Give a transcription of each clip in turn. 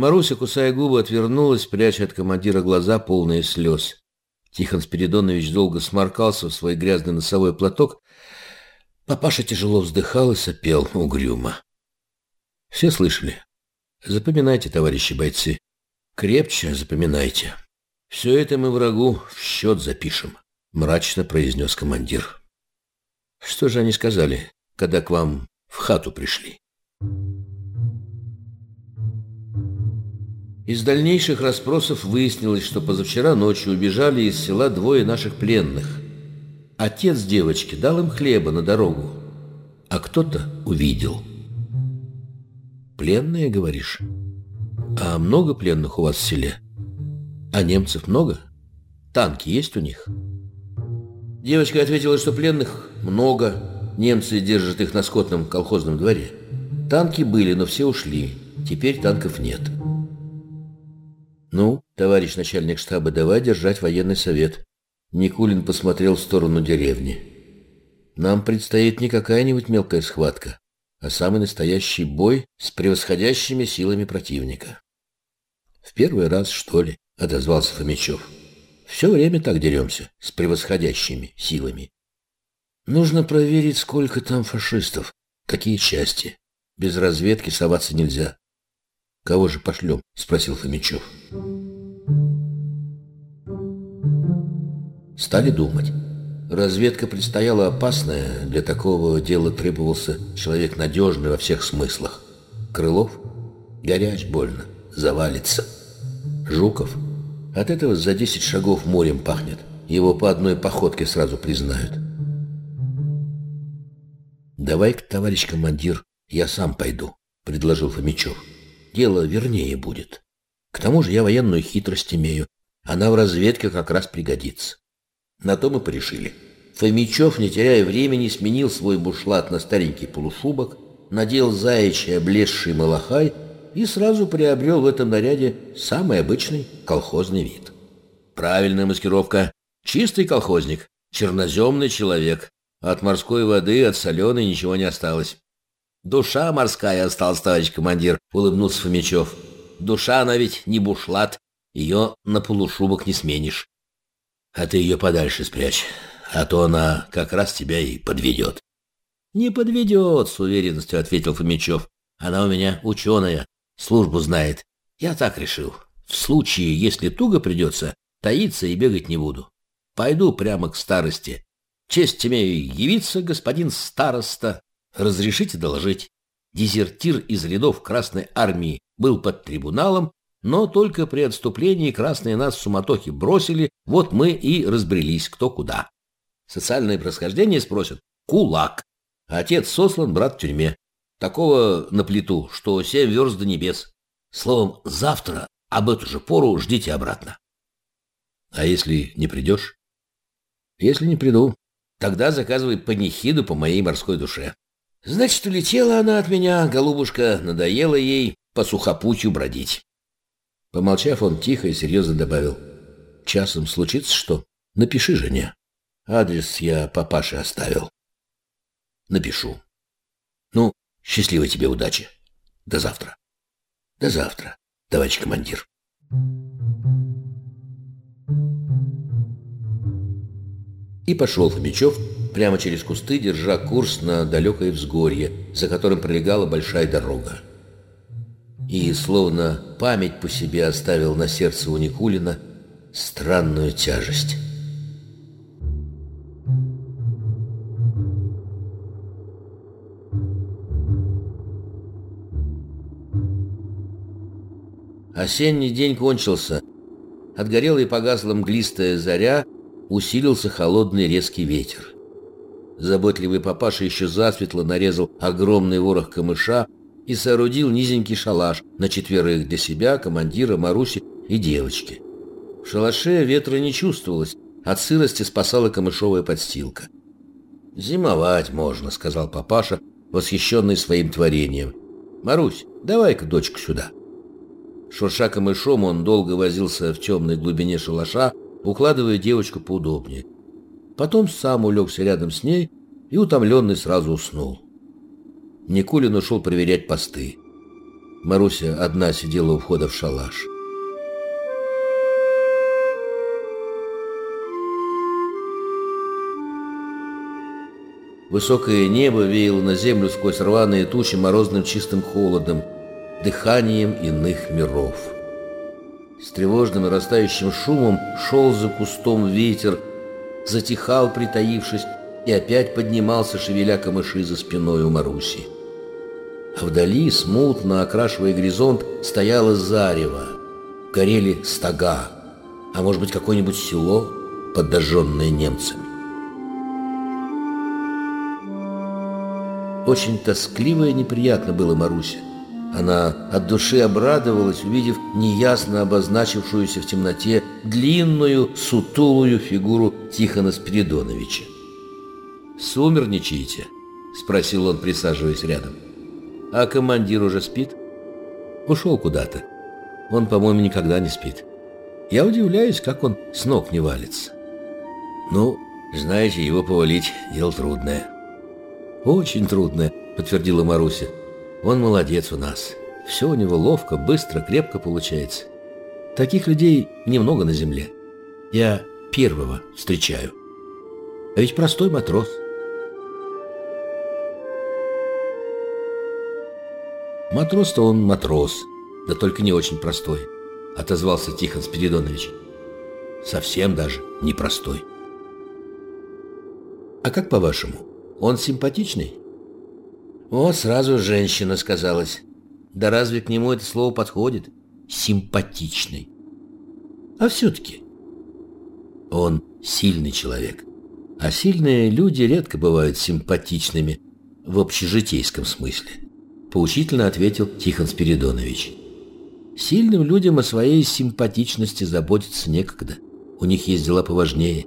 Маруся, кусая губы, отвернулась, пряча от командира глаза, полные слез. Тихон Спиридонович долго сморкался в свой грязный носовой платок. Папаша тяжело вздыхал и сопел угрюмо. Все слышали? Запоминайте, товарищи бойцы. Крепче запоминайте. Все это мы врагу в счет запишем, мрачно произнес командир. Что же они сказали, когда к вам в хату пришли? Из дальнейших расспросов выяснилось, что позавчера ночью убежали из села двое наших пленных. Отец девочки дал им хлеба на дорогу, а кто-то увидел. «Пленные, говоришь? А много пленных у вас в селе? А немцев много? Танки есть у них?» Девочка ответила, что пленных много, немцы держат их на скотном колхозном дворе. Танки были, но все ушли, теперь танков нет. «Ну, товарищ начальник штаба, давай держать военный совет». Никулин посмотрел в сторону деревни. «Нам предстоит не какая-нибудь мелкая схватка, а самый настоящий бой с превосходящими силами противника». «В первый раз, что ли?» — отозвался Фомичев. «Все время так деремся, с превосходящими силами. Нужно проверить, сколько там фашистов, какие части. Без разведки соваться нельзя. «Кого же пошлем?» – спросил Фомичев. Стали думать. Разведка предстояла опасная, для такого дела требовался человек надежный во всех смыслах. Крылов горяч больно, завалится. Жуков от этого за десять шагов морем пахнет. Его по одной походке сразу признают. «Давай-ка, товарищ командир, я сам пойду», — предложил Фомичев дело вернее будет. К тому же я военную хитрость имею. Она в разведке как раз пригодится. На то мы порешили. Фомичев, не теряя времени, сменил свой бушлат на старенький полушубок, надел заячий облезший малахай и сразу приобрел в этом наряде самый обычный колхозный вид. Правильная маскировка. Чистый колхозник, черноземный человек. От морской воды, от соленой ничего не осталось. «Душа морская осталась, товарищ командир», — улыбнулся Фомичев. «Душа она ведь не бушлат, ее на полушубок не сменишь. А ты ее подальше спрячь, а то она как раз тебя и подведет». «Не подведет», — с уверенностью ответил Фомичев. «Она у меня ученая, службу знает. Я так решил. В случае, если туго придется, таиться и бегать не буду. Пойду прямо к старости. Честь имею явиться, господин староста». Разрешите доложить. Дезертир из рядов Красной Армии был под трибуналом, но только при отступлении красные нас в суматохе бросили, вот мы и разбрелись кто куда. Социальное происхождение спросят «Кулак». Отец сослан, брат в тюрьме. Такого на плиту, что семь верст до небес. Словом, завтра об эту же пору ждите обратно. А если не придешь? Если не приду, тогда заказывай панихиду по моей морской душе. Значит, улетела она от меня, голубушка, надоело ей по сухопутью бродить. Помолчав, он тихо и серьезно добавил. Часом случится что? Напиши жене. Адрес я папаше оставил. Напишу. Ну, счастливой тебе удачи. До завтра. До завтра, товарищ командир. И пошел Фомичев прямо через кусты, держа курс на далекое взгорье, за которым пролегала большая дорога. И, словно память по себе оставил на сердце у Никулина странную тяжесть. Осенний день кончился. Отгорела и погасла мглистая заря, усилился холодный резкий ветер. Заботливый папаша еще засветло нарезал огромный ворох камыша и соорудил низенький шалаш на четверых для себя, командира, Маруси и девочки. В шалаше ветра не чувствовалось, от сырости спасала камышовая подстилка. «Зимовать можно», — сказал папаша, восхищенный своим творением. «Марусь, давай-ка дочку сюда». Шурша камышом, он долго возился в темной глубине шалаша, укладывая девочку поудобнее. Потом сам улегся рядом с ней и, утомленный, сразу уснул. Никулин ушел проверять посты. Маруся одна сидела у входа в шалаш. Высокое небо веяло на землю сквозь рваные тучи морозным чистым холодом, дыханием иных миров. С тревожным растающим шумом шел за кустом ветер, затихал, притаившись, и опять поднимался, шевеля камыши за спиной у Маруси. А вдали, смутно окрашивая горизонт, стояло зарево. Горели стога, а может быть какое-нибудь село, подожженное немцами. Очень тоскливо и неприятно было Марусе. Она от души обрадовалась, увидев неясно обозначившуюся в темноте длинную, сутулую фигуру Тихона Спиридоновича. «Сумерничаете?» — спросил он, присаживаясь рядом. «А командир уже спит?» «Ушел куда-то. Он, по-моему, никогда не спит. Я удивляюсь, как он с ног не валится». «Ну, знаете, его повалить — дело трудное». «Очень трудное», — подтвердила Маруся. «Он молодец у нас. Все у него ловко, быстро, крепко получается. Таких людей немного на земле. Я первого встречаю. А ведь простой матрос». Матрос-то он матрос, да только не очень простой, отозвался Тихон Спиридонович. Совсем даже непростой. А как по-вашему, он симпатичный? О, сразу женщина сказалась. Да разве к нему это слово подходит? Симпатичный. А все-таки он сильный человек. А сильные люди редко бывают симпатичными в общежитейском смысле поучительно ответил Тихон Спиридонович. Сильным людям о своей симпатичности заботиться некогда. У них есть дела поважнее.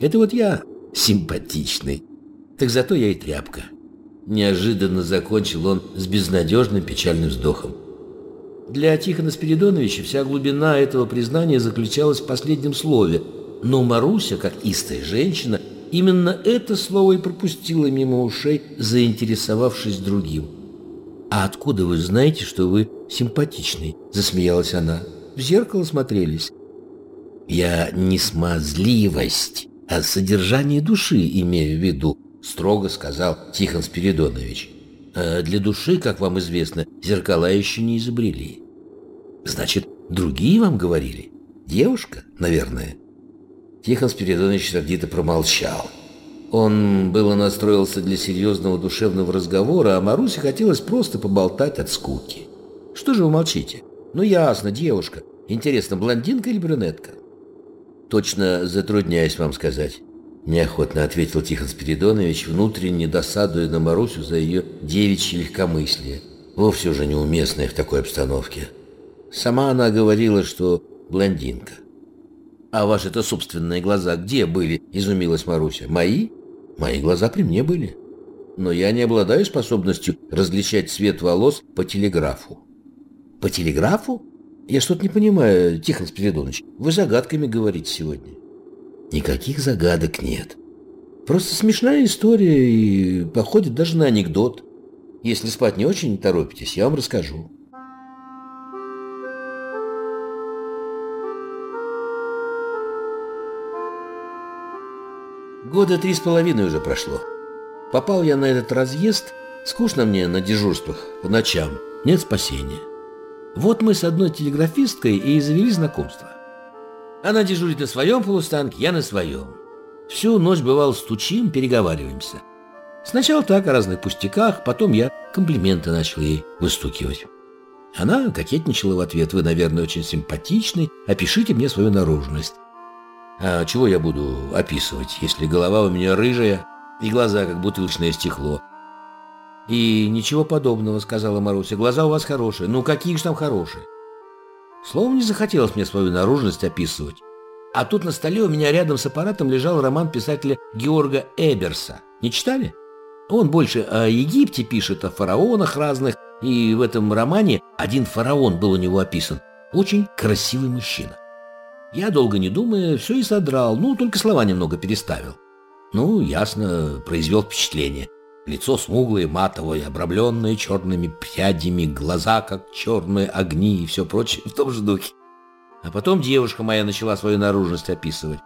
Это вот я симпатичный. Так зато я и тряпка. Неожиданно закончил он с безнадежным печальным вздохом. Для Тихона Спиридоновича вся глубина этого признания заключалась в последнем слове, но Маруся, как истая женщина, именно это слово и пропустила мимо ушей, заинтересовавшись другим. «А откуда вы знаете, что вы симпатичный?» – засмеялась она. «В зеркало смотрелись». «Я не смазливость, а содержание души имею в виду», – строго сказал Тихон Спиридонович. «А для души, как вам известно, зеркала еще не изобрели». «Значит, другие вам говорили? Девушка, наверное?» Тихон Спиридонович сердито промолчал. Он было настроился для серьезного душевного разговора, а Марусе хотелось просто поболтать от скуки. «Что же вы молчите? Ну ясно, девушка. Интересно, блондинка или брюнетка?» «Точно затрудняюсь вам сказать», — неохотно ответил Тихон Спиридонович, внутренне досадуя на Марусю за ее девичье легкомыслие, вовсе уже неуместное в такой обстановке. Сама она говорила, что блондинка. «А ваши-то собственные глаза где были?» — изумилась Маруся. «Мои?» Мои глаза при мне были. Но я не обладаю способностью различать цвет волос по телеграфу. По телеграфу? Я что-то не понимаю, Тихон Спиридонович. Вы загадками говорите сегодня. Никаких загадок нет. Просто смешная история и походит даже на анекдот. Если спать не очень торопитесь, я вам расскажу. Года три с половиной уже прошло. Попал я на этот разъезд, скучно мне на дежурствах по ночам, нет спасения. Вот мы с одной телеграфисткой и завели знакомство. Она дежурит на своем полустанке, я на своем. Всю ночь, бывало, стучим, переговариваемся. Сначала так, о разных пустяках, потом я комплименты начал ей выстукивать. Она кокетничала в ответ. «Вы, наверное, очень симпатичный. Опишите мне свою наружность». А чего я буду описывать, если голова у меня рыжая и глаза как бутылочное стекло? И ничего подобного, сказала Маруся. Глаза у вас хорошие. Ну какие же там хорошие? Словом, не захотелось мне свою наружность описывать. А тут на столе у меня рядом с аппаратом лежал роман писателя Георга Эберса. Не читали? Он больше о Египте пишет, о фараонах разных, и в этом романе один фараон был у него описан. Очень красивый мужчина. Я, долго не думая, все и содрал, ну, только слова немного переставил. Ну, ясно, произвел впечатление. Лицо смуглое, матовое, обрамленное черными прядями, глаза как черные огни и все прочее в том же духе. А потом девушка моя начала свою наружность описывать.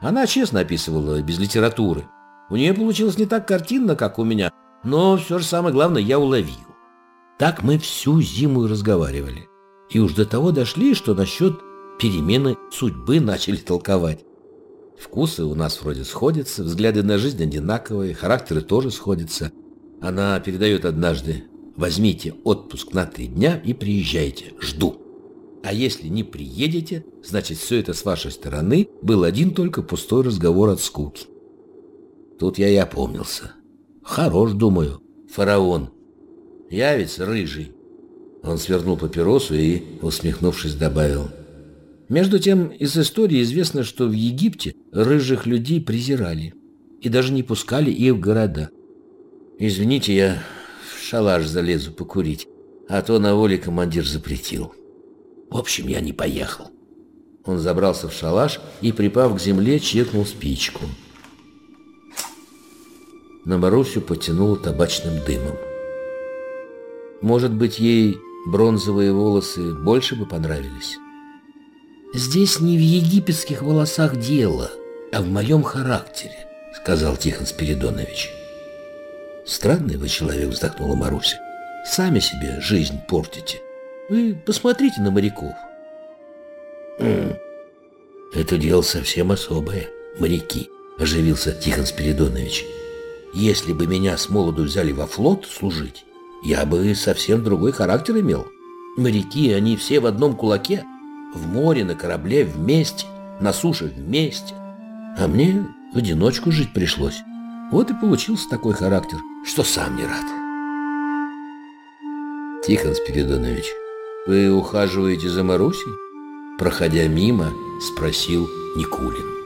Она честно описывала, без литературы. У нее получилось не так картинно, как у меня, но все же самое главное я уловил. Так мы всю зиму и разговаривали. И уж до того дошли, что насчет перемены судьбы начали толковать. Вкусы у нас вроде сходятся, взгляды на жизнь одинаковые, характеры тоже сходятся. Она передает однажды «Возьмите отпуск на три дня и приезжайте, жду». А если не приедете, значит все это с вашей стороны был один только пустой разговор от скуки. Тут я и опомнился. Хорош, думаю, фараон. Я ведь рыжий. Он свернул папиросу и, усмехнувшись, добавил. Между тем, из истории известно, что в Египте рыжих людей презирали и даже не пускали их в города. Извините, я в шалаш залезу покурить, а то на воле командир запретил. В общем, я не поехал. Он забрался в шалаш и, припав к земле, чекнул спичку. На Марусю потянуло табачным дымом. Может быть, ей бронзовые волосы больше бы понравились? «Здесь не в египетских волосах дело, а в моем характере», — сказал Тихон Спиридонович. «Странный вы человек», — вздохнула Маруся. «Сами себе жизнь портите. Вы посмотрите на моряков». «Это дело совсем особое, моряки», — оживился Тихон Спиридонович. Если бы меня с молоду взяли во флот служить, я бы совсем другой характер имел. Моряки, они все в одном кулаке. В море, на корабле вместе, на суше вместе. А мне в одиночку жить пришлось. Вот и получился такой характер, что сам не рад. Тихон Спиридонович, вы ухаживаете за Марусей? Проходя мимо, спросил Никулин.